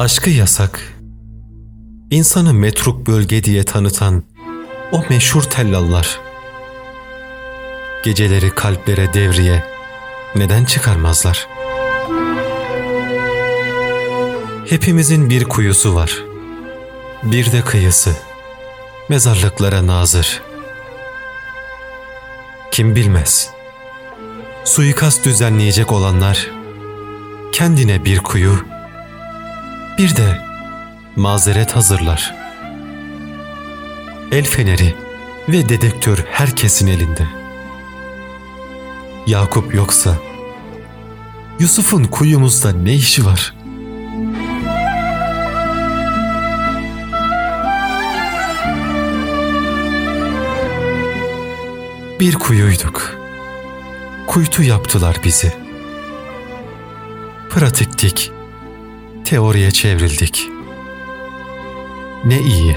Aşkı yasak, insanı metruk bölge diye tanıtan o meşhur tellallar. Geceleri kalplere devriye neden çıkarmazlar? Hepimizin bir kuyusu var. Bir de kıyısı. Mezarlıklara nazır. Kim bilmez. Suikast düzenleyecek olanlar kendine bir kuyu, bir de mazeret hazırlar. El feneri ve dedektör herkesin elinde. Yakup yoksa Yusuf'un kuyumuzda ne işi var? Bir kuyuyduk. Kuytu yaptılar bizi. Pratiktik. Teoriye çevrildik. Ne iyi.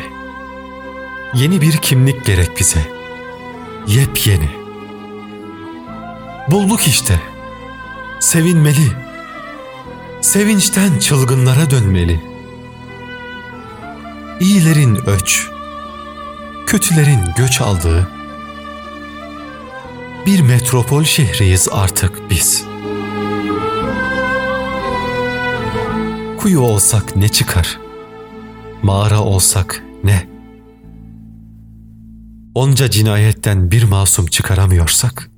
Yeni bir kimlik gerek bize. Yepyeni. Bulduk işte. Sevinmeli. Sevinçten çılgınlara dönmeli. İyilerin öç, kötülerin göç aldığı bir metropol şehriyiz artık biz. Kuyu olsak ne çıkar? Mağara olsak ne? Onca cinayetten bir masum çıkaramıyorsak?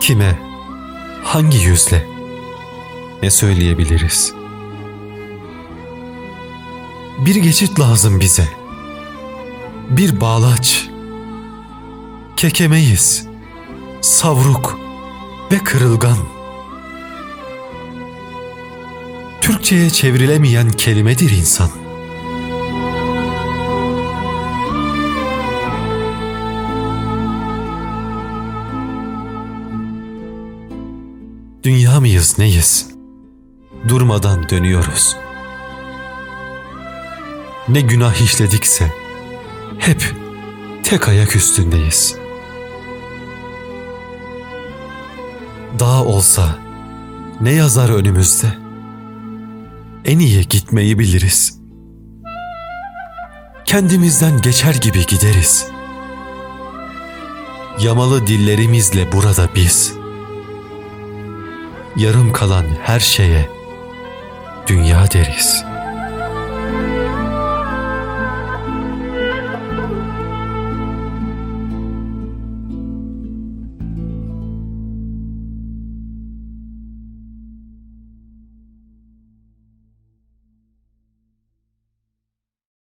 Kime, hangi yüzle ne söyleyebiliriz? Bir geçit lazım bize.'' bir bağlaç. Kekemeyiz, savruk ve kırılgan. Türkçe'ye çevrilemeyen kelimedir insan. Dünya mıyız neyiz? Durmadan dönüyoruz. Ne günah işledikse, hep tek ayak üstündeyiz. Dağ olsa ne yazar önümüzde? En iyi gitmeyi biliriz. Kendimizden geçer gibi gideriz. Yamalı dillerimizle burada biz. Yarım kalan her şeye dünya deriz.''